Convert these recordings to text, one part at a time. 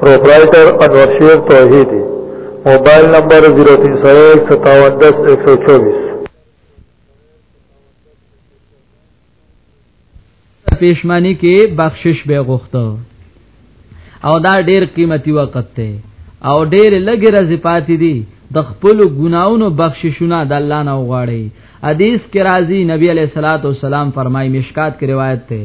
پروپرائیٹر انور شیر توحیدی موبائل نمبر 03015710124 پیشمانی کې بخشش به غوښته او دا ډیر قیمتي وخت ته او ډیر لګي راځي پاتې دي د خپل ګناونو بخششونه د الله نه وغواړي حدیث کې راځي نبی علیہ الصلوۃ والسلام فرمایي مشکات کې روایت ده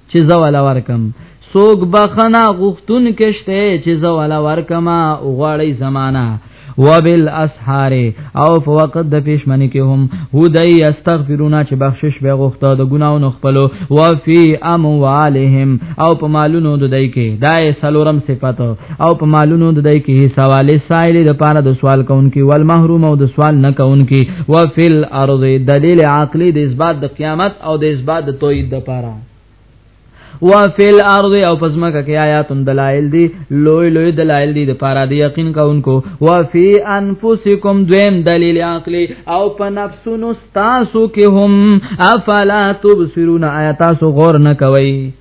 چې زول ورکم سوګ بخنا غختون کشته چې زول ورکما غړی زمانہ وبال اسحار او په وخت د پښمنی کې هم هدی استغفرونا چې بخشش به غوښته د ګناونو خپلو وفي اموالهم او په مالونو د دای کې دای سلورم صفات او په مالونو د دای کې سوال سائل د پاره د سوال کوونکی ول محروم او د سوال نه کوونکی وفل ارض دلیل عقلی د اثبات د قیامت او د اثبات د توحید د پاره وفي الارض او پزماکه کې آیات دلائل دي لوی لوی دلائل دي د پاره د یقین کونکو وفي انفسکم دویم دلیل عقلی او په نفسونو تاسو کې هم افلا تبصرون آیات تاسو غور نه کوي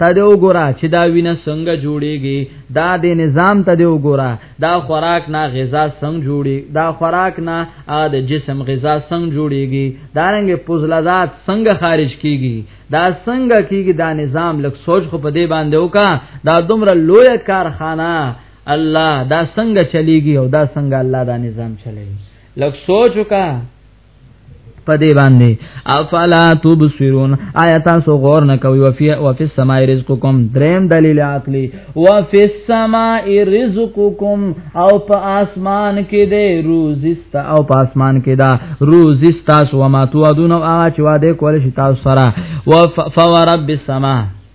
ته دی وګوره چې دا وینه څنګه جوړیږي دا د نظام ته دی وګوره دا خوراک نه غذا څنګه جوړي دا خوراک نه د جسم غذا څنګه جوړیږي دا رنګ پوزلذات څنګه خارج کیږي دا څنګه کیږي دا نظام لک سوچ خو په دې باندې وکا دا دومره لوی کارخانه الله دا څنګه چلیږي او دا څنګه الله دا نظام چلایي لک سوچ وکا په دې باندې افلا تبصرون آیا تاسو غور نه کوي وفي وفي السماء رزقكم دریم دلیل عقلی وفي السماء رزقكم او په اسمان کې دې روزست او په اسمان کې دا روزست تاسو وما توعدون او هغه چې وعده کول شي تاسو سره وفورب السماء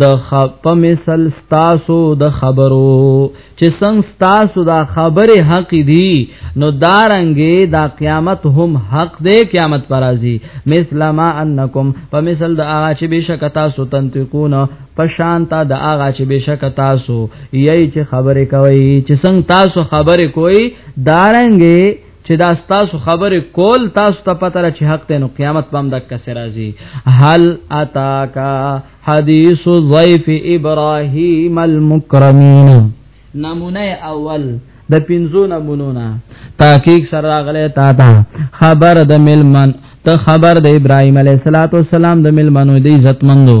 د خپ مثل ستاسو د خبرو چې څنګه ستاسو دا خبره حق دي نو دارنګې دا قیامت هم حق دی قیامت پر راځي مثل ما انکم په مثل د هغه چې بشک تاسو تنتقون په شان تا د هغه چې بشک تاسو یی چې خبره کوي چې څنګه تاسو خبره کوي دارنګې چې دا تاسو خبره کول تاسو ته پته را چې حق ته نو قیامت پم دک کسر راځي هل اتاکا حدیث ضیف ابراهیم المکرمین نمونه اول د پنځو نمونونه تحقیق سره راغله تا تا خبر د ملمن ته خبر د ابراهیم علیه السلام د ملمنو د عزت مندو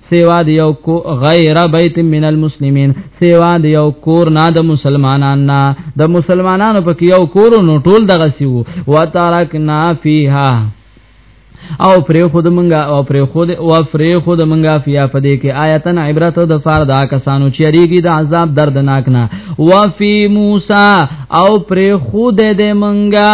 سیوا د یو کو غیر بیت من المسلمین سیوا د یو کور نه د مسلمانانو نه د مسلمانانو په یو کور نو ټول دغه سیو وترکنا فیها او پرې خود منګه او پرې خود او پرې خود منګه فیا پدې کې آیتن عبرت د فار دا کسانو چې ریګي د عذاب دردناک نه وفي موسی او پرې خود دې منګه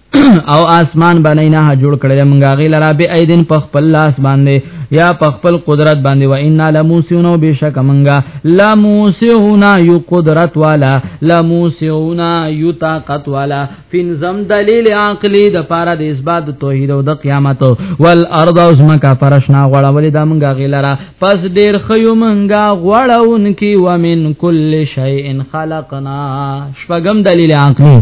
او اسمان باندې نه جوړ کړل موږ غي لرا به ايدن په خپل لاس باندې یا په خپل قدرت باندې و ان لموسون بشک موږ لموسون یو قدرت والا لموسون یو طاقت والا فنزم دلیل عقلی د پاره د اثبات توحید او د قیامت والارض اوس مکه فرشنا غړولې د موږ غي لرا پس ډیر خيو موږ غړون کی ومن کل شیء خلقنا شپغم دلیل عقلی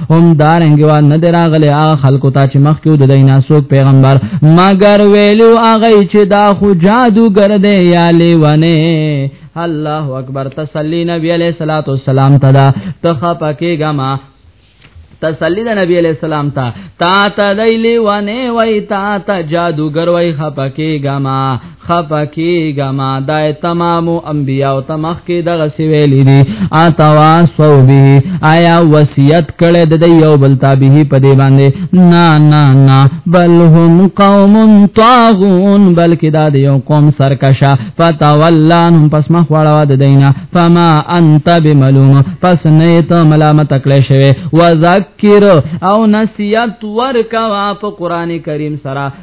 هم دارنګ وا نه دراغله هغه خلکو ته چې مخکې د دینه سوک پیغمبر مگر ویلو هغه چې دا خو جادوګر دی یا لیونه الله اکبر تسلی نبی علیہ الصلوۃ والسلام تدا تخه پکې ګما تسلی د نبی علیہ السلام تا تا ته دیلی ونه وای تا ته جادوګر وای خپکه ګما خفکیګه ما دای تمام انبیاء او تمخ کې دغه سی ویل دي اتوا سو به آیا وصیت کړي د یو بل تابه په دی باندې نا نا نا بل هم قوم طاغون بلکې دا د یو قوم سرکشه فتولانهم پس مخ وړوا د دینه فما انت بملوم پس نه ته ملامت کړي شوی وذکر او نصیحت ورکوا په قران کریم سره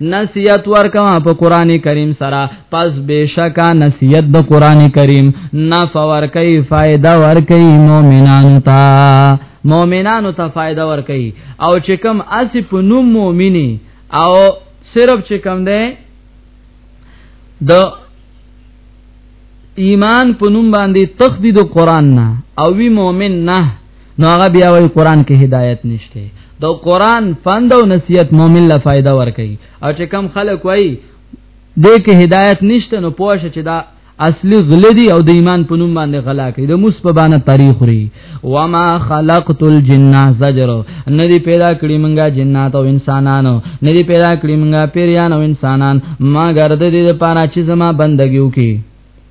نصیحت ورکوا په قران کریم سره پس بشکا نصیحت د قران کریم نفع ور کوي فائدہ ور کوي مؤمنانو ته مؤمنانو ته فائدہ ور کوي او چې کوم اسی په نوم مؤمنی او صرف چې کوم ده د ایمان په نوم باندې تخدید قران نه او وی مؤمن نه نو هغه بیا وایي قران کې هدایت نشته دا قران فند او نصیحت مؤمن لا فائدہ ورکړي او چې کم خلک وایي دې کې هدایت نشته نو پوه شي چې دا اصلي غل دي او د ایمان په نوم باندې غلا کوي د موس په باندې تاریخ لري و ما خلقت الجن زجر ندي پیدا کړی منګه جنات او انسانانو ندي پیدا کړی منګه پیریان او انسانان ما ګرځې دې لپاره چې زما بندګیو کې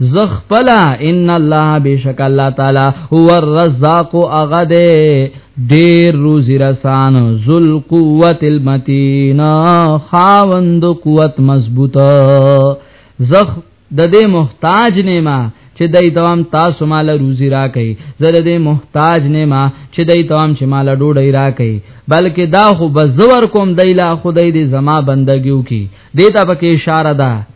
زخپلا ان الله بشک الله تعالی هو الرزاق اغده دیر روزی رسان ذل قوت المتین خاوند قوت مضبوطه زخ د دې محتاج نیما چې دای دوام تاسو مال روزي راکې زره دې محتاج نیما چې دای دوام چې مال ډوډۍ راکې بلکې دا خو بزور کوم دایلا خدای دې زما بندګیو کی دیتا پکې اشاره ده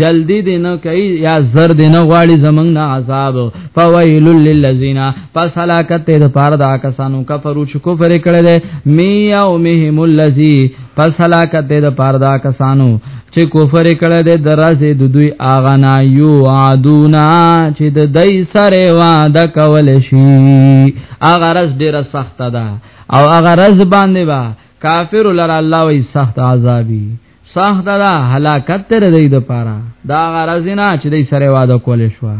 جلدی دی نه کوي یا زر دی نه غواړي زمنګ نه عذاب فویل للذین پس هلاکت ته د پاره دا کسانو کفرو چې کفر کړي دي می یومهم الذی پس هلاکت ته د پاره دا کسانو چې کفر کړي دي درازه د دوی اغنا یو عدونا چې د دای سره وعده کول شي اغه رز ډیره سخت ده او اغه رز باندې با کافر لره الله وی سخت عذابي سخت دا هلاکت تر دې د پاره دا غرضنا چې دې سره واده کول شو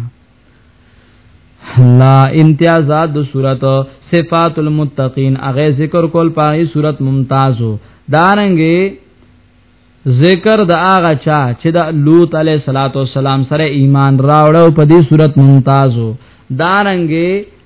لا امتیازات د صورت صفات المتقین اغه ذکر کول پای صورت ممتازو دارنګي ذکر د هغه چا چې د لوط علیه صلوات والسلام سره ایمان راوړ او په دې صورت ممتازو دارنګي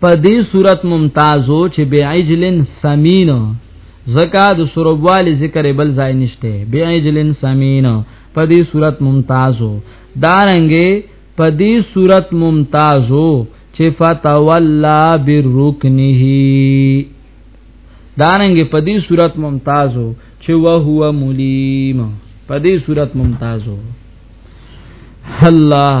په دې صورت ممتازو چې بعجلن سمین زکا د سربوال ذکر بل ځای نشته بعجلن سمین په دې صورت ممتازو دارنګې په دې صورت ممتازو چې فتولا برکنه دارنګې په دې صورت ممتازو چې وهو ملیم په دې صورت ممتازو الله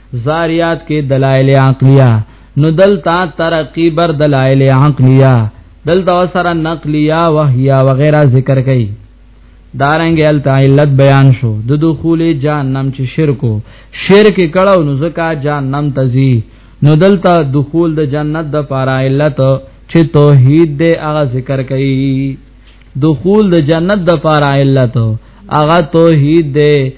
زاریات کې دلایل عقلیه نو دلتا ترقی بر دلایل عقلیه دلتا سره نقلیه وحیا وغیرہ ذکر کړي دارنګ ال تعلت بیان شو د دخول جهنم چې شرکو شرک کړه نو زکا جهنم تزي نو دلتا دخول د جنت د پاره علت چې توحید دې هغه ذکر کړي دخول د جنت د پاره علت هغه توحید دې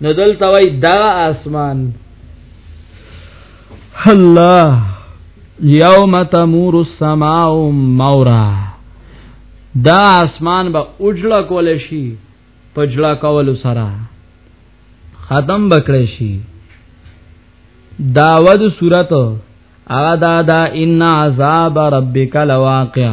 نو دلته وای دا اسمان الله یوم تمور السماء مورا دا اسمان به اوجړه کول شي پجړه کول سره ختم بکړی شي داود صورت ادا دا ان عذاب ربک لواقع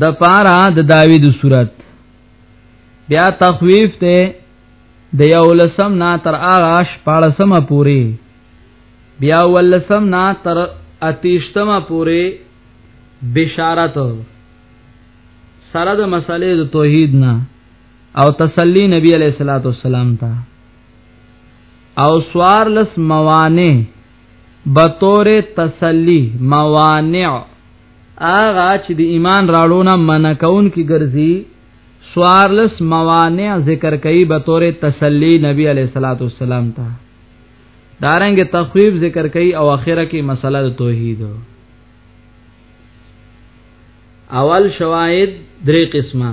د پارا د داوی د صورت بیا تخویف ته د یو لسم نا تر آغاش پاړسمه پوری بیا ولسم نا تر اتیشتمه پوری بشارت سره د مسلې د توحید نه او تسلی نبی علیہ الصلوۃ والسلام ته او سوار لس موانه بطور تسلی موانع آغا چې د ایمان راړونه منکون کی ګرځي سوارلس موانع ذکر کوي بطور تسلی نبی علیہ الصلوۃ والسلام ته دارنګ تخویب ذکر کوي او اخره کې مسله د توحید اول شواهد درې قسمه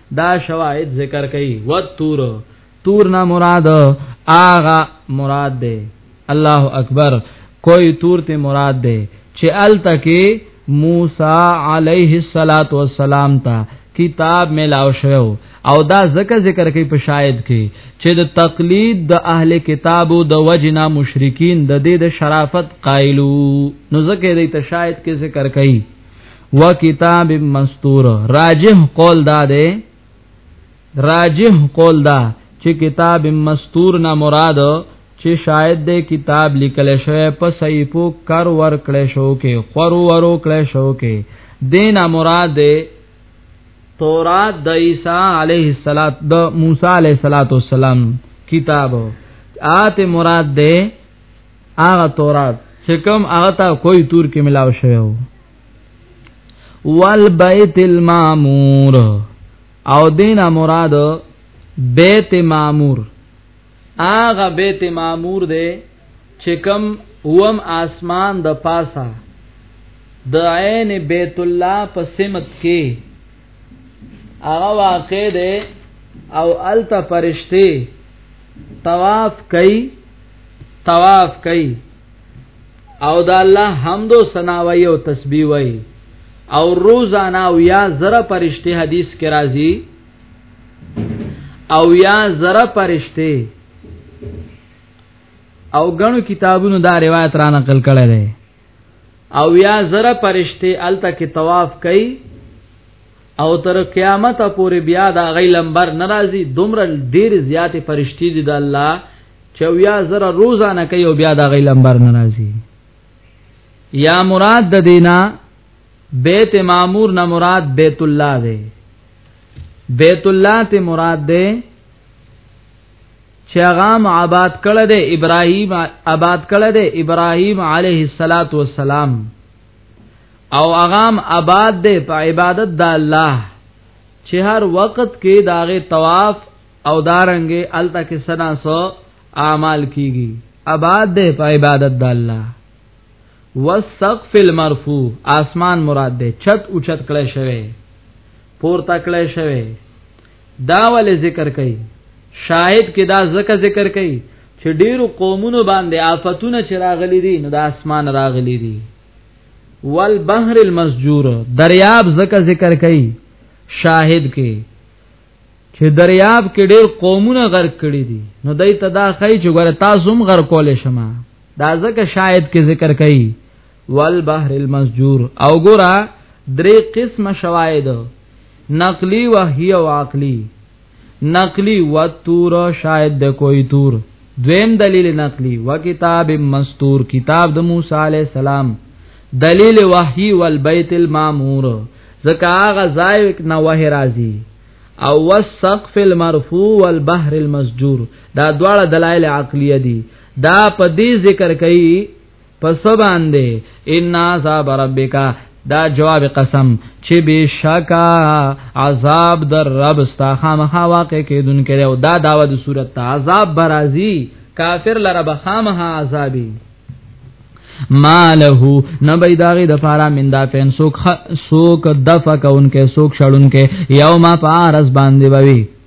دا شواهد ذکر کوي و تور تور نه مراد آغا مراد ده الله اکبر کوئی تور ته مراد ده چې ال تکي موسی علیه الصلاۃ والسلام ته کتاب ملاو شو او دا ذکر ذکر کوي په شاهد کې چې د تقلید د اهل کتابو د وجنا مشرکین د دې د شرافت قائلو نو ذکر دې ته شاهد کې ذکر کوي و کتاب مستور راجح قول دا ده راجح قول دا چې کتاب مستور نه مراد چې شاید د کتاب لیکل شوی په صحیفو کر ور کړې شو کې خورو ورو کړې شو کې دین مراد تورات د عیسی علیه السلام د موسی علیه السلام کتاب آت مراد ده هغه تورات چې کوم هغه تا کوئی تور کې ملاو شوی والبیت المامور او دینا مراد بیت مامور آغا بیت مامور دی چې کوم وم آسمان د پاسا د عین بیت الله په سمت کې هغه واقع دی او الته فرشتي طواف کوي طواف کوي او دا الله حمد او ثنا وای او تسبیح وای او روزانا او یا زره پرشته حدیث کې راځي او یا زره پرشته او غنو کتابونو دا روایت را نقل کړی دی او یا زره پرشته الته کې طواف کوي او تر قیامت پورې بیا دا غي لمبر ناراضي دومره ډیر زیات فرشتي دي د الله چې بیا زره روزانه کوي او بیا دا غي لمبر ناراضي یا مراد د دینا بیت معمور نه مراد بیت الله دی بیت الله ته مراد دی چې هغه آباد کړه د ابراهیم آباد کړه د ابراهیم علیه الصلاۃ والسلام او اغام آباد دی په عبادت د الله چې هر وخت کې داغه طواف او دارنګې الته کې سنا سو اعمال کیږي آباد دی په عبادت د الله والسقف المرفوع آسمان مراد دی چت او چت کله شوی پور تکړه شوی دا ول ذکر کوي شاهد کې دا زکه ذکر کوي چې ډیرو قومونو باندې آفتونه چې راغلي دي نو د اسمان راغلي دي والبحر المسجور دریاب زکه ذکر کوي شاهد کې چې دریاب کې ډیر قومونه غرق کړي دي نو دای ته دا خی چې ګوره تاسو هم غرق کولې شمه دا زکه شاهد کې ذکر کوي والبحر المسجور او ګورا درې قسم شواهد نقلی و هی او عقلی نقلی و تور شاید د کوئی تور دویم دلیل نقلی و کتاب مستور کتاب د موسی علی السلام دلیل وحی والبیت المامور زکا غزای نه وه راضی او والسقف المرفوع والبحر المسجور دا دواړه دلایل عقلیه دي دا په دې ذکر کوي پس باندې ان عذاب ربک دا جواب قسم چې بشکا عذاب در رب ستا خامخا واقع کېدون کړي او دا داوا د صورت عذاب برازي کافر لره بخامها عذابي ماله نبی داغی د فارا من دا فین سوک سوک دفع کونکه سوک شړونکه یوم پارس باندې بوي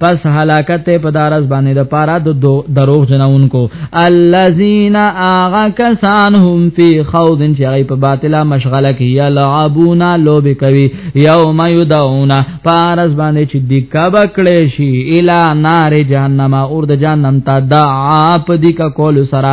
پس هلاکت په دارس باندې د پارا د دروغ جنونکو الذين اغا کسان هم فی خوض چې غي په باطله مشغله کې یلعبون لوب کوي یوم یدعون پارس باندې چې د کبا کړي شي الی نار جهنم اور د جهنم ته دعا په دې کا کول سره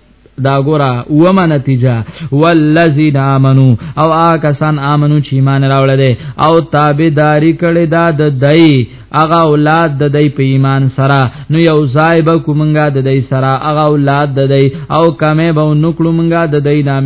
دا ګورا وما نتیجه والذین آمنو او آکسان آمنو چې ایمان راوړل دي او تابعداري کړي دا د دای اغه اولاد د دای په ایمان سره نو یو ځای به کومنګا د دای سره اغه اولاد د دای او کمه به نکړو منګا د دای نام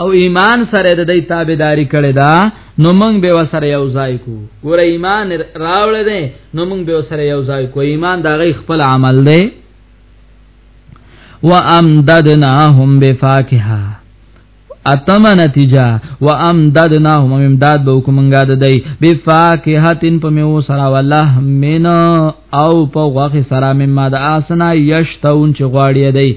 او ایمان سره د دې تابعداري کړې ده نو موږ به وسره یو ځای کو ګور ایمان راوړل دي نو موږ به وسره یو ځای کو ایمان دا غي خپل عمل دی وامددناهم بفاکهه اتم نتیجه و امددنا هم امداد به کومنګا د دی بفاکهتن په میو سرا والله مینا او په غوخه سرا مما د اسنا یشتون چې غواړي دی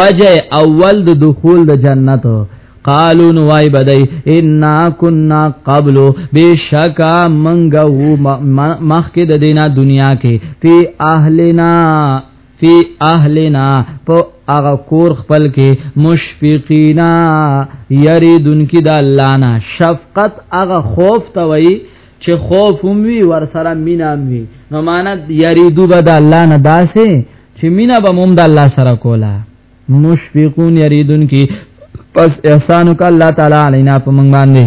وجه اول د دخول د جنت قالو نو وای بدای ان کنا قبل بشکا منغو مخک د دینا دنیا کې فی اهلنا فی اهلنا په هغه کور خپل کې مشفقینا یریدن کی د الله نه شفقت هغه خوف ته وای چې خوف هم وی ور سره مینا وی نو مانت یریدو بد الله نه داسې چې مینا به موم د الله سره کولا مشفقون یریدن کی پس احسان وک الله تعالی علینا په منګ باندې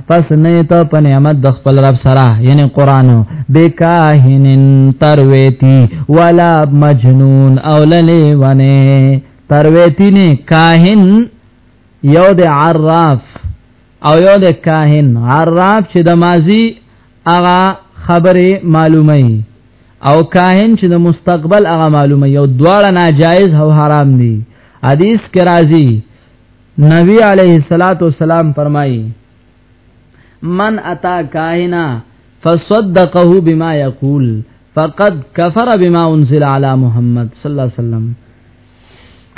پس نه ته په نعمت د خپل رب سره یعنی قران بکاهنن ترویتی ولا مجنون او للی ونه ترویتی نه کاهن یو د عراف او یو د کاهن عراف چې د ماضی هغه خبره معلومه او کاهن چې د مستقبل هغه معلومه یو دواړه ناجایز او حرام دي حدیث کې راځي نبی علیہ الصلات والسلام فرمایي من اتا کاهنا فصدقه بما یقول فقد کفر بما انزل علی محمد صلی الله علیه وسلم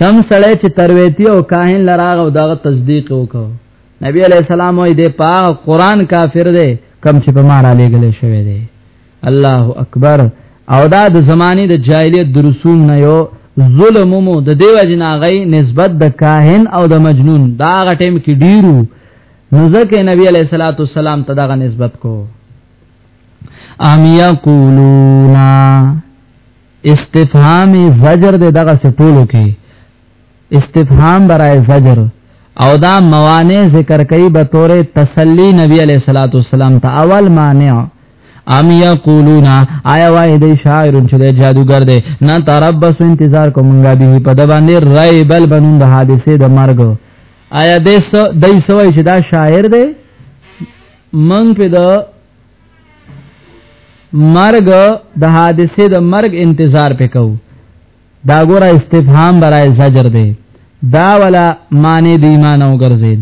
کم سړی چې ترویتی او کاهن لراغ او دغه تصدیق وکاو نبی علیہ السلام وای دی په قران کافر دی کم چې په مارا لګل شوی دی الله اکبر او دا د زمانه د جاهلیت درسوم نه یو ظلم مو د دیو جناغی نسبت د کاهن او د مجنون دا غټیم کې ډیرو نو ځکه نبی علیہ الصلوۃ والسلام ته دغه نسبت کو ام یقولون استفهام زجر د دغه سټولو کې استفهام برای زجر او دا موانع ذکر کوي به تور تسلی نبی علیہ الصلوۃ والسلام ته اول مانع ام یقولون آیا وای دی شاعر چې دی جادوګر دی نه تربس انتظار کومګا به په د باندې رای بل بنوند حادثه د مرګ آیا د سو دای سوای چې دا شاعر دی من په د مرګ د حادثه د مرګ انتظار پکاو دا ګوره استفهام برای زجر دی دا ولا معنی دی ایمان او ګرځید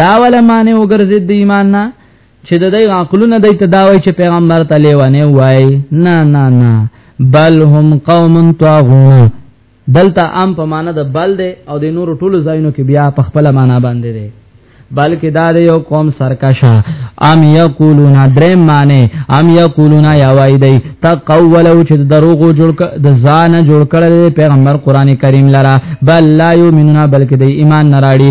دا ولا معنی وګرځید د ایمان نه چې د دې عقلونه د تداوی چې پیغمبر ته لیوانه وای نه نه نه بل هم قوم طاغون دلته ام په معنا د بل دی او د نور ټولو ځایونو کې بیا په خپل معنا باندې دی بلکې دا د یو قوم سرکشه ام یقولون درې معنی ام یقولون یا وای دی تقولو چې دروغو جوړ د ځان جوړ کړل پیغمبر قران کریم لرا بل لا یؤمنون بلکې د ایمان نراړي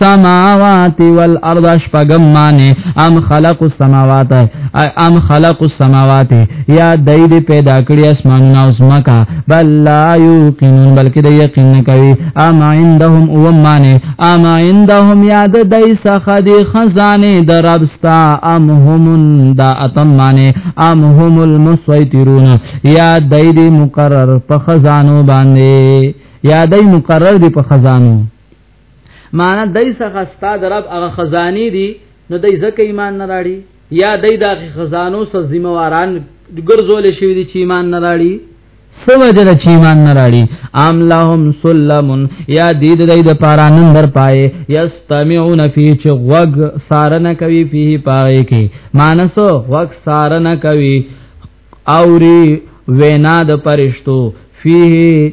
سماوات والارض شپغم معنی ام خلق السماوات ام خلق السماوات یا دای دې پیدا کړی اسمانونه او زمکا بل لا یوقنون بلکې د یقین نه کوي ام عندهم او معنی ام عندهم یاد دای څخه دی خزانه دربستا ام هم دا اتم معنی ام هم المسیطرون یا دای دې مقرر په خزانو باندې یا دای مقرر دی په خزانو معنا دای څخه ستاد رب هغه خزانی دي نو دای زکه ایمان نه راړي یا دای د خزانو سره ذمہواران ګرځول شوی دي چې ایمان نه راړي سوجل چې ایمان نه راړي ام لهم سلم یا دې د دې د پارا نندر پای یستمعون فی چې غوګ سارنه کوي فيه پای کې مانسو غوګ سارنه کوي اوري وینا د پرشتو فيه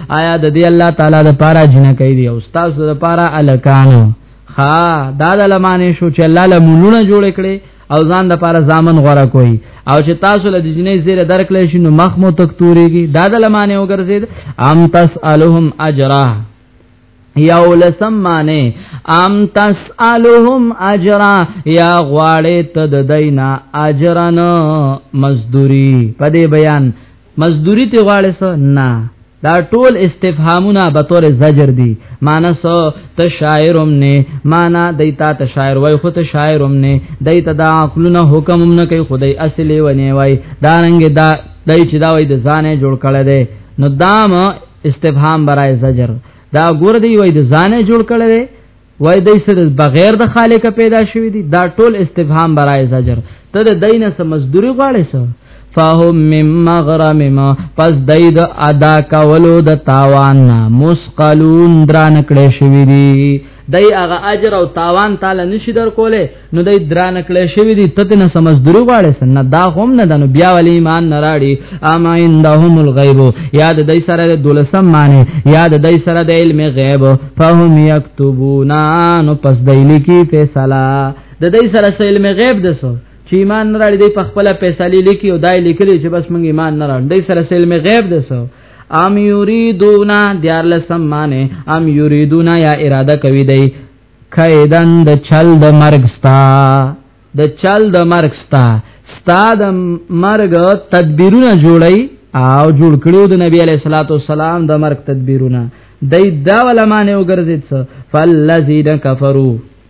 آیا د دې الله تعالی د پاره جنہ کوي دی او استاد د پاره الکانو ها دا د لمانه شو چې الله له مولونه جوړ کړي او ځان د پاره ځامن غوړه کوي او چې تاسو له جنې زیره درکلې شنو مخ مو تک توريږي دا د لمانه وګرځید ام تسالهم اجرا یو لسم معنی ام تسالهم اجرا یا غواړی ته د دینا اجرن مزدوری په دې بیان مزدوری ته غواړی سو نه دا ټول استفهامونه به تور زجر دي معنی سو ته شاعرم نه معنی دیتا ته شاعر وای خو ته شاعرم نه دیتا دا عقلونه حکم نه کوي خدای اصلي ونی وای دا رنګ دا دای چې دا وای د ځانې جوړ کړي دي نو دام استفهام برای زجر دا ګور دی وای د ځانه جوړ کړي دی وای دای سره بغیر د خالق پیدا شوی دی دا ټول استفهام برای زجر ته د دینه سم مزدوری غواړي سو فهم مم مغرم ما پس دای د ادا کولو د تاوان مسقلون دران کړي شوی دی دای هغه اجر او تاوان تعالی نشي در کوله نو دای دران کله شوی دي ته نه سمزدوري غواړي سن دا هم نه دنو بیا ول ایمان نه راړي اما عندهم الغیب یاد دای سره د دولسم معنی یاد دای سره د علم غیب فهم یكتبون نو پس دای لیکي فیصله د دای سره علم غیب دسو چې ایمان نه راړي د په خپل فیصله لیکي او دای لیکلي چې بس موږ ایمان نه راړي د سره علم غیب دسو ام یریدون دیار لسم معنی ام یریدون یا اراده کوي دی کیدن د چل د مرګ ستا د چل د مرګ ستا ستا د مرګ تدبیرونه جوړی او جوړ کړو د نبی علی صلوات والسلام د مرګ تدبیرونه دای دا ولمانه وګرځید فالذین کفروا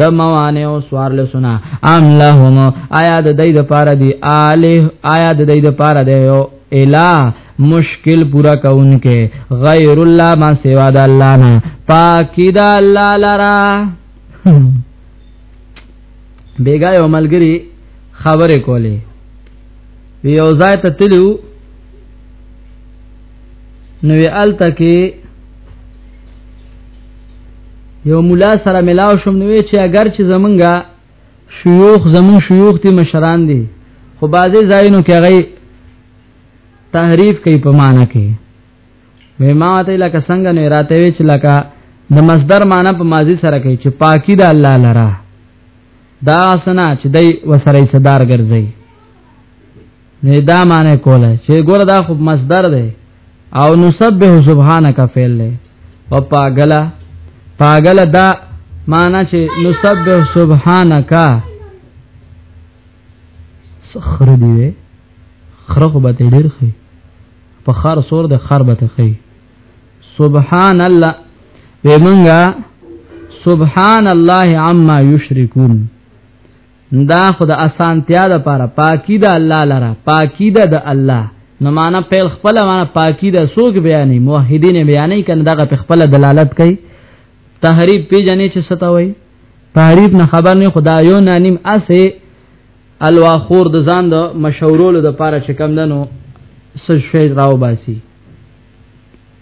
د موانع او سوار لسنا ام لهم آیا د دې د پاره دی اله آیا د دې د پاره دی یو الا مشکل پورا کونکه غیر الله ما سوا د الله نه پاکی د الله لرا بیګا یو ملګری خبره کوله یو ځای ته تلو نو الته کې یو مولا سره ملاو شم نو چې اگر چې زمونږه شيوخ زمون شيوخ دي مشران دي خو بازي زاینو کې غي تحریف کوي په معنا کې مې ما ته لکه څنګه نه راته وی چې لکه د مصدر معنا په ماضي سره کوي چې پاکي د الله لره دا سنا چې دای وسره صدر ګرځي نه دا معنی کوله چې ګور دا خو مصدر دی او نسبه سبحانك فعل له او پاګلا پاګلا دا معنی چې نسبه سبحانك سخر دی خره خو به ډیر خي په خر سور د خر به خي سبحان الله ومنګه سبحان الله عما یشرکون دا خود اسانتیا د پاره پاکی د الله لره پاکی د الله نو معنا پیل خپل معنا پاکی د سوق بیانې موحدین بیانې کنه دغه په خپل دلالت کوي تحریف پیجنې چې ستوي تحریف نه خبر نه خدا یو نانیم اسه الواخور د ځان د مشورولو د پاره چې کم دنو سج شی راو باسي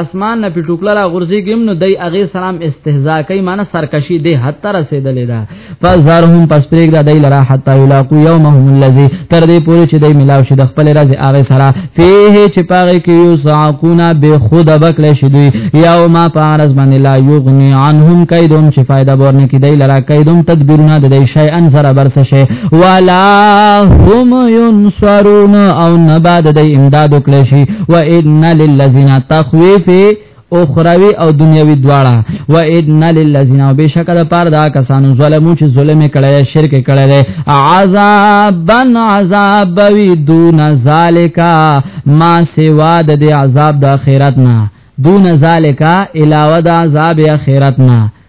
اسمان نه په ټوکلا را غورځيږم نو دای هغه سلام استهزاء کوي معنی سرکشي دی حتی رسیدلې ده فزارهم پس پرېګ ده دای لرا حتی یلاقو یومهم الذی تر دې پورې چې دای ملاو شي د خپل راز هغه سره فيه چې پاره کې یو ساقونا به خود بکل شي دوی یوم پارز باندې لا یغنی عنهم کیدوم چې فائدہ ورنه کې دای لرا کیدوم تدبیرونه د دې شی ان سره برس شي ولا هم ينصرون او نباد د امداد کړی شي و ان للذین تخویف اخروی او دنیوی دواړه و ان للذین بشکر پر دا کسانو ظلمو چې ظلم کړي شرک کړي عذابن عذاب وی دون ذالکا ما سوا د عذاب د اخرت نه دون ذالکا علاوه د عذاب اخرت نه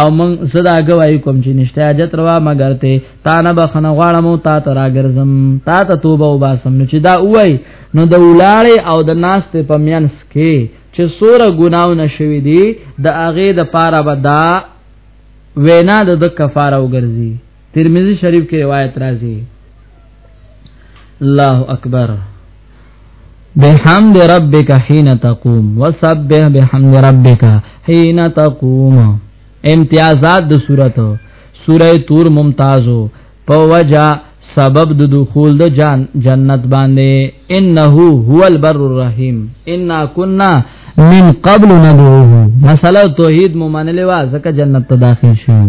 او من صدا گواہی کوم چې نشته حاجت روا مگر ته تا نه بخنه غواړم او تا ته راګرځم تا ته توبه او باسم نو چې دا وای نو د ولاړې او د ناستې په مینس کې چې سوره ګناو نشوي دي د اغه د پاره به دا وینا د کفاره وګرځي ترمذی شریف کې روایت راځي الله اکبر بحمد ربک حين تقوم وسبح بحمد ربک حين تقوم امتیازات د صورت سوره تور ممتازو په وجا سبب د دخول د جان جنت باندې انه هو البر الرحیم ان كنا من قبل ندعوه مساله توحید مو منلې وا ځکه جنت ته داخل شوو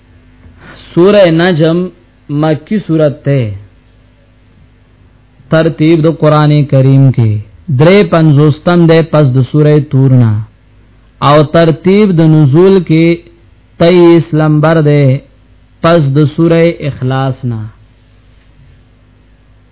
سوره نجم مکی سورت ته ترتیب د قران کریم کې درې پنځوستم ده پس د سوره تورنا او ترتیب د نزول کې 23 لمبر ده پس د سوره اخلاص نه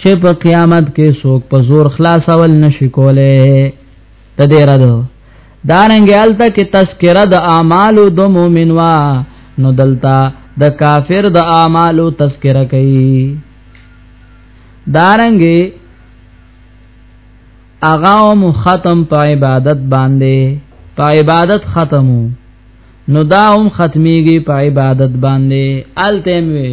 چې په قیامت کې څوک په زور خلاصول نشي کوله ته دې را ده دارنګ الته کې تذکرہ د اعمالو د مؤمن وا نو دلتا د کافر د اعمالو تذکرہ کوي دارنګ اغاوم ختم په عبادت باندې په عبادت ختمو نو دا هم ختميږي په عبادت باندې التم وي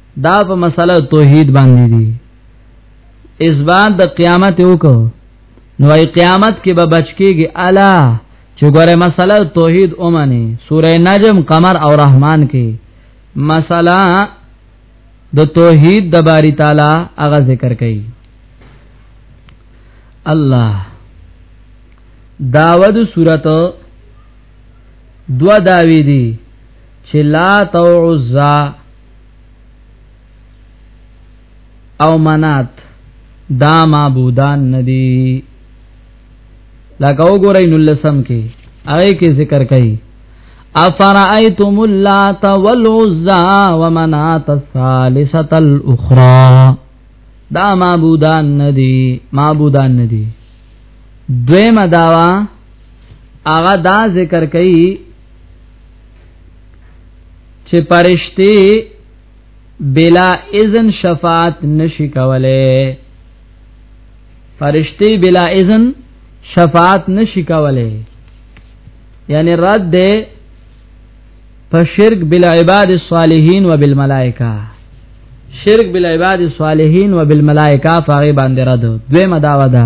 دا په مسله توحید باندې دي اثبات د قیامت وکړو نو ای قیامت کې به بچکیږي الا چې ګوره مسله توحید اومنه سوره نجم قمر او رحمان کې مسله د توحید د باری تعالی هغه ذکر کړي الله داود سورت دو داوی دی چې لا تو عزا او منات دا معبودان ندي لکه وګورئ نو لسم کې هغه کې ذکر کړي افرایتم اللات والعزى ومنات الثالثه الاخرى دا معبودان ندي معبودان ندي دویمه داوا هغه دا ذکر کوي چې پرشتي بلا اذن شفاعت نشي کوله فرشتي بلا اذن شفاعت نشي کوله یعنی رد ده په شرک بالعباد الصالحین وبالملائکه شرک بالعباد الصالحین وبالملائکه فغی باندې رد دوی مداوده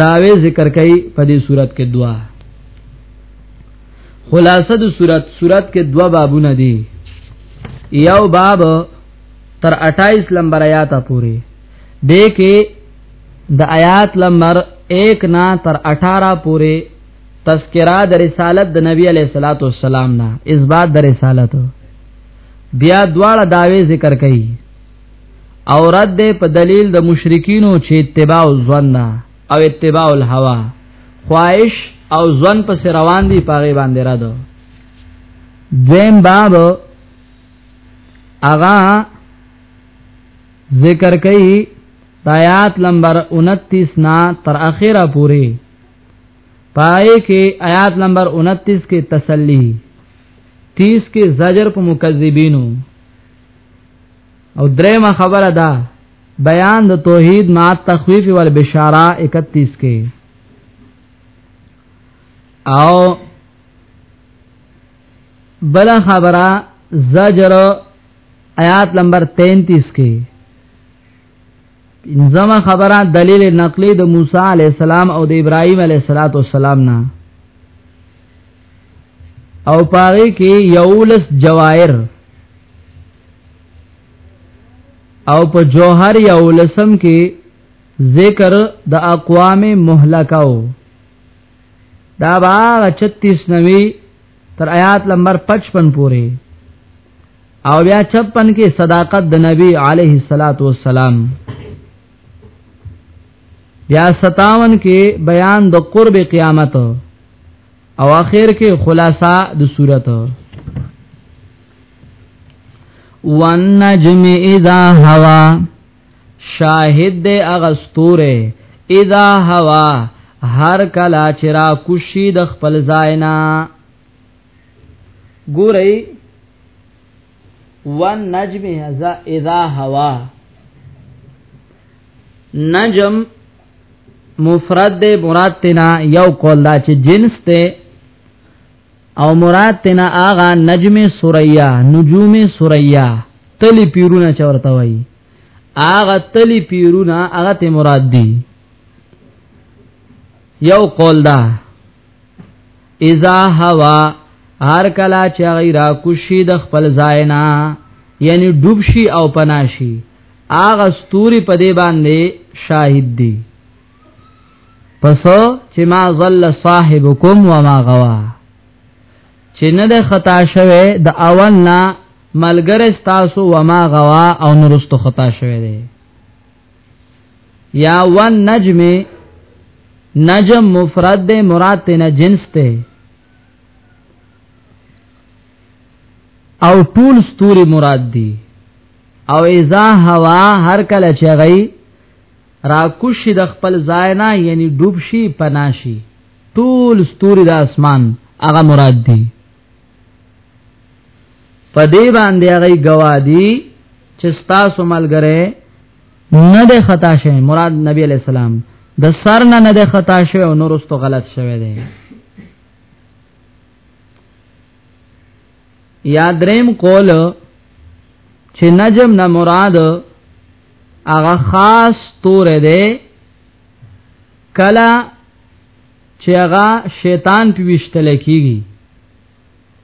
داوی ذکر کوي په دې صورت کې دوا خلاصه د صورت صورت کې دوا بابونه دي یو باب تر 28 نمبر آیات پورې دې کې د آیات نمبر 1 نا تر 18 پورې تذکرہ د رسالت د نبی علیہ الصلات والسلام نا اثبات د رسالت بیا دواړه داوی ذکر کړي او رد ده په دلیل د مشرکینو چې اتباع الظن او اتباع الهوا خواهش او ظن په روان دي پاغه باندې را دو دیم باب اغا ذکر کئی آیات نمبر 29 نا تر اخره پوری پائے کې آیات نمبر 29 کې تسلی 30 کې زجر په مکذبینو او درېمه خبره ده بیان د توحید مع تخویف ول بشاره 31 کې او بل خبره زجر آیات نمبر 33 کې انځما خبره دلیل نقلی د موسی علی السلام او د ابراهیم علی السلام نه او پاره کې یولس جواهر او په جوهر یولسم کې ذکر د اقوام مهلکاو دا باغ 36 نوي تر آیات نمبر 55 پورې او بیا 56 کې صداقت د نبی عليه الصلاة والسلام بیا 57 کې بیان د قرب قیامت او اخر کې خلاصہ د صورت والنجم اذا هوا شاهد د اغستوره اذا هوا هر کلا چرا کوشي د خپل ځاینا ګورئ والنجم اذا هوا نجم مفرد دے مراد تینا یو قول دا چې جنس تے او مراد تینا آغا نجم سوریا نجوم سوریا تلی پیرونه چورته وای آغا تلی پیرونه آغا تے مراد دی یو قول دا اذا هوا هر کلا چې غیر کوشي د خپل زاینا یعنی ډوب شي او پناشي اغه ستوري په دې باندې شاهد دي پس چې ما ظل صاحبکم وما غوا چې نه د خطا شوه د اول نه ملګری تاسو وما غوا او نورستو خطا شوه دی یا ون نجم نجم مفرد دے مراد تینا جنس تے او ټول ستوري مراد دي او اذا هوا هر کله چغی را کوش د خپل ځای نه یعنی ډوب شي پناشي ټول ستوري د اسمان هغه مراد دي په دې باندې هغه گواهی چې تاسو ملګری نه ده خطا شوی مراد نبی علی السلام د سر نه نه ده خطا شوی او نورستو غلط شوی دی یا دریم قول چې نجم نه مراد هغه خاص تور دی کلا چې هغه شیطان پیوشتل کیږي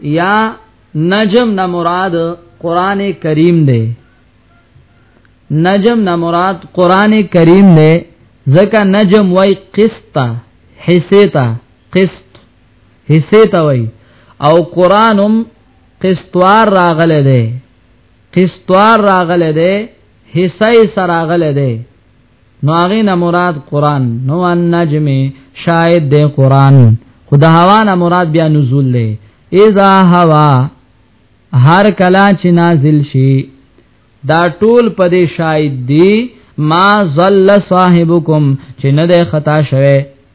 یا نجم نه مراد قران کریم دی نجم نه مراد قران کریم دی ځکه نجم وای قسط حصے تا قسط حصے تا وای او قرانم قسطوار راغله دی قسطوار راغله دی حصے سره راغله دی نو هغه نه مراد قران نو ان نجم شاید د قران خدا هوا نه مراد بیا نزول دی اذا هوا هر کلا چې نازل شي دا ټول په دې شاهد دی ما ظل صاحبکم چې نه ده خطا شوه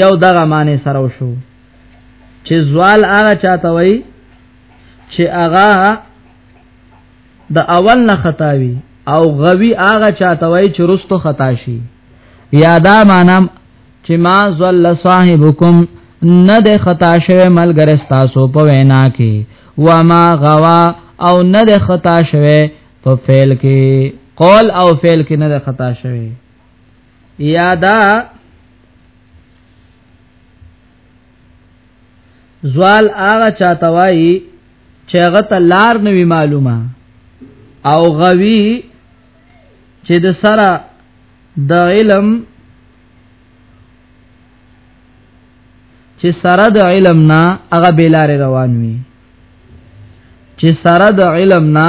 یو دغه معنی سره شو چې زوال هغه چاته وای چې هغه د اول نه خطاوي او غوي هغه چاته وای چې رستو خطا شي یادا مانم چې ما زل صاحبکم نه د خطا شوی ملګری تاسو په وینا کې و ما غوا او نه د خطا شوی په فعل کې قول او فعل کې نه د خطا شوی یا دا زوال هغه چاته وایي چې هغه ته لار نه وی معلومه او غوي چې د سره د علم چې سره د علم نه هغه بیلاره روان وي چې سره د علم نه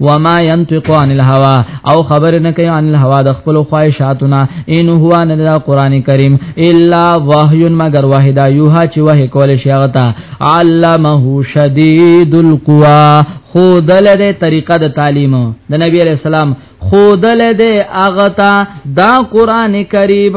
وما ينطق عن الهوى او خبر نه کوي عن الهوى د خپل خواهشاتنا ان هو ان د قران کریم الا وحي مگر واحده یوها چې وه کول شي غتا علمه شدید القوا خودل دې طریقه د تعلیم د نبی علی السلام خودل دې اغتا دا قران کریم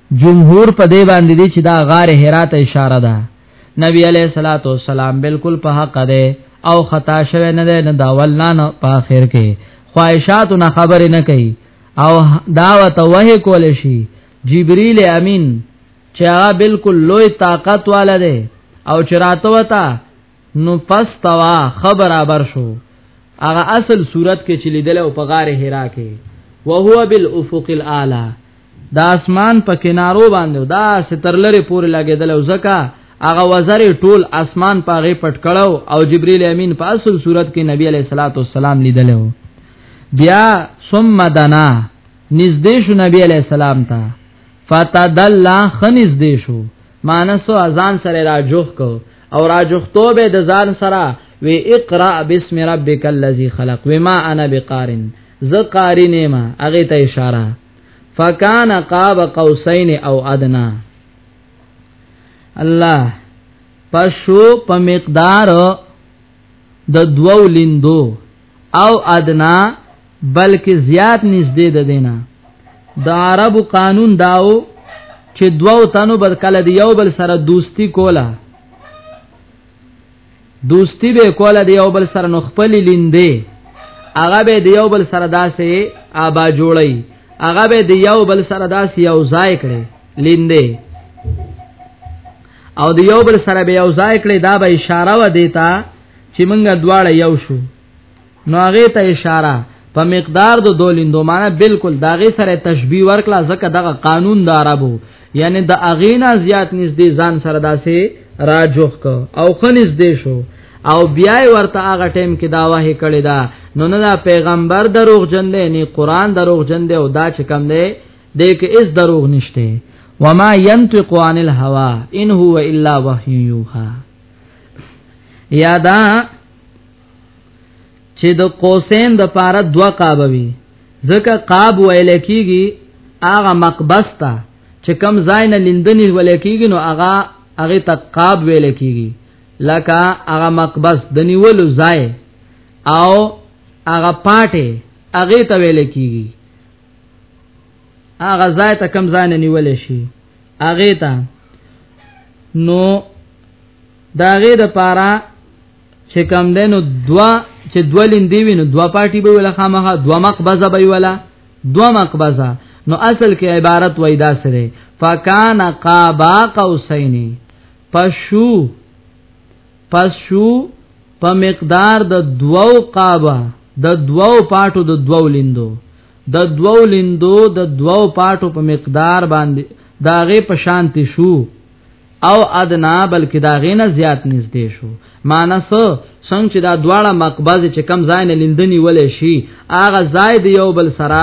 جمهور په دې باندې دي چې دا غار حرا ته اشاره ده نبی علیہ الصلوۃ والسلام بالکل په حق ده او خطا شوه نه ده نه دا ولنا نه په اخر کې خواهشات نه خبر نه کوي او دعوت وه کول شي جبرئیل امین چې هغه بالکل لوی طاقت والا ده او چراته وتا نو پس توا خبر ابر شو هغه اصل صورت کې چې لیدل او په غار حرا کې وهو بالافق الاعلى د اسمان په کنارو باندې دا سترلره پورې لګیدل او زکه هغه وزر ټول اسمان پاغه پټ کړو او جبرئیل امین په اصل صورت کې نبی علیہ الصلوۃ والسلام لیدل بیا ثم دنا نږدې شو نبی علیہ السلام ته فتدلل خنځ دې شو مانسو اذان سره راجوخ کو او راجوختو به د ځان سره وی اقرا بسم ربک الذی خلق وما انا بقارن ز قاری نیما اغه ته اشاره فکان قاب قوسین او ادنا الله پشو په مقدار د دوو لیندو او ادنا بلکې زیات نږدې ده دینه د عربو قانون داو چې دوو تنو بد کله دی یو بل سره دوستی کوله دوستی به کوله دی یو بل سره نو خپل لیندې هغه به دی یو بل سره داسې آبا جوړی هغه به دی یو بل سره داسې یو ځای کړي لیندې او د یو بل سره به یو ځای کړي دا به اشاره و دیتا چې منګه دواړه یو شو نو هغه ته اشاره په مقدار د دولیندو معنی بالکل داغه سره تشبیه ورکړه ځکه دغه قانون د عربو یعنی د اغینا زیات نږدې ځان سره داسې راجوخ کو او خنځ دې شو او بیا ورته هغه ټیم کې دا وه کړی دا نو نه دا پیغمبر دروغ جن دی نه قران دروغ جن دی او دا چې کم دی د کې اس دروغ نشته وما ينطق عن الهوى ان هو الا وحي يوحى یادا چې د قوسین د پاره دوا قاب وي ځکه قاب ویل کیږي هغه مقبس ته چې کم ځای نه لیندنی ویل کیږي نو هغه هغه ته قاب ویل کیږي لکه هغه مقبس د نیولو ځای او هغه پاټه هغه ته ویل کیږي هغه ځای ته کم ځای نه نیول شي هغه ته نو دا غي د پاره چې کم دینو دوا چې دولین دی وینو دوا پارټي به ولا خامخه دوا مقبضه به ولا دوا مقبضه نو اصل کې عبارت وای دا سره فکان قابا قوسین پشو پشو په مقدار د دوو قابا د دوو پاټو د دوو لیندو د دوو لیندو د دوو پاټو په مقدار باندې داغه په شانتی شو او ادنا بلکې داغه نه زیات نږدې شو معنی سو څنګه چې دا دواړه مقبض چې کم ځای نه لیندنی ولې شي اغه ځای دی یو بل سره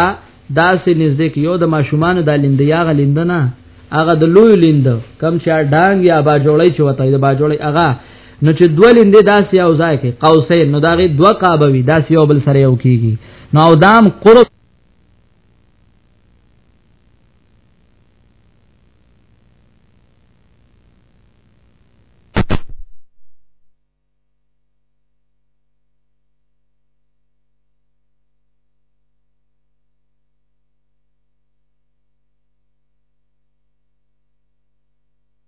داسې نږدې کې یو د ماشومان د لیندې یاغه لیندنه اغه د لوی لیند کم چې ډانګ یا باجوړی چې وته د باجوړی اغه نو چې دوه لیندې داسې او ځای کې قوسین نو داغه دوه قابه وي داسې یو بل سره یو کیږي نو دام قرب